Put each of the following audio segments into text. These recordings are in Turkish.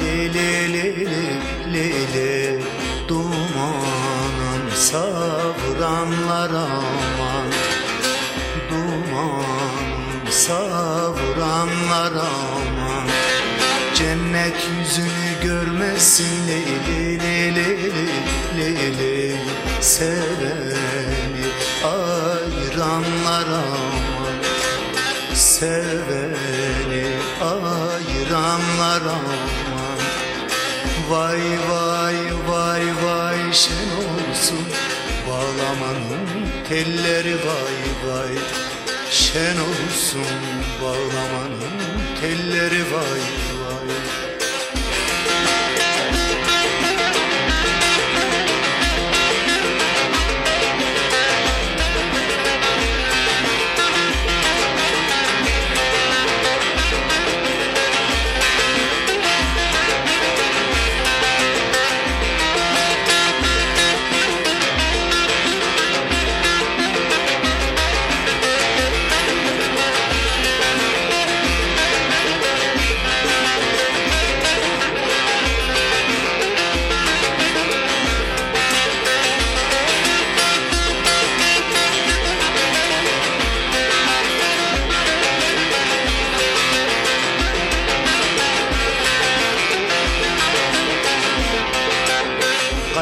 li li li li li Dumanım savuranlar aman. Dumanım savuranlar aman. Cennet yüzünü görmesin li li li li li li Seveni ayıranlar aman. Seveni ayıranlar aman. Vay vay vay vay şen olsun. Bağlamanın telleri vay vay. Şen olsun bağlamanın telleri vay vay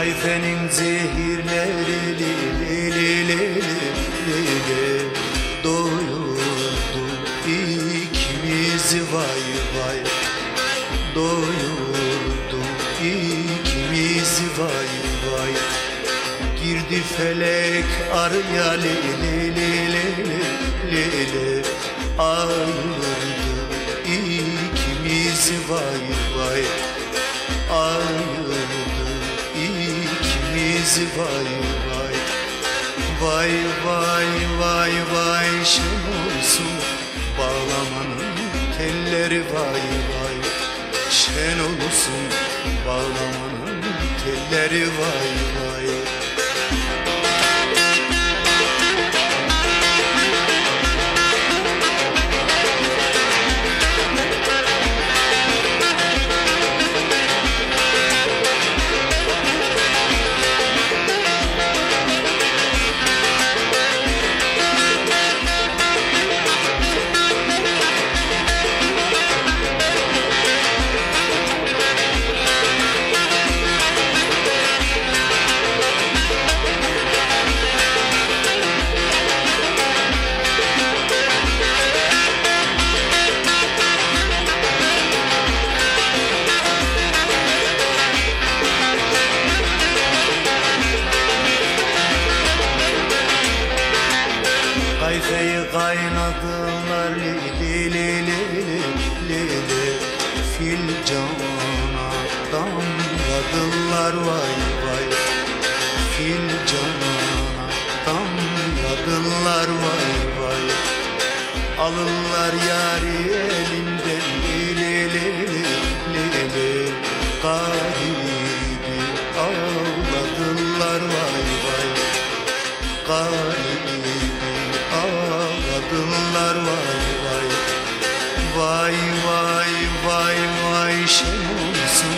Kayfenin zehirleri li li li li li li. Doyurdu ikimizi vay vay. Doyurdu ikimizi vay vay. Girdi felek araya li li li li li li Ayırdı ikimizi vay vay ikimizi vay vay. Vay vay vay vay şen olsun. Bağlamanın telleri vay vay. Şen olsun. Bağlamanın telleri vay vay Kayfeyi kaynadılar li li li li li damladılar vay vay. Filcana damladılar vay vay. Alırlar yari elinden li li li li li li Garibi ağladılar vay vay. Garibi Vay vay vay vay şey olsun.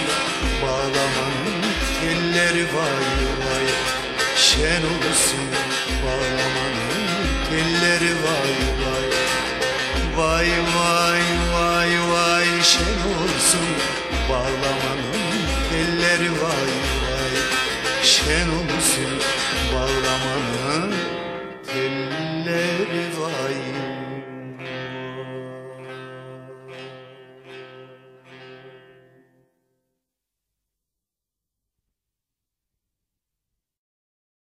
Bağlamanın telleri vay vay Şen olsun. Bağlamanın telleri vay vay. Vay vay vay vay şen olsun. Bağlamanın telleri vay vay Şen olsun. Bağlamanın telleri vay vay.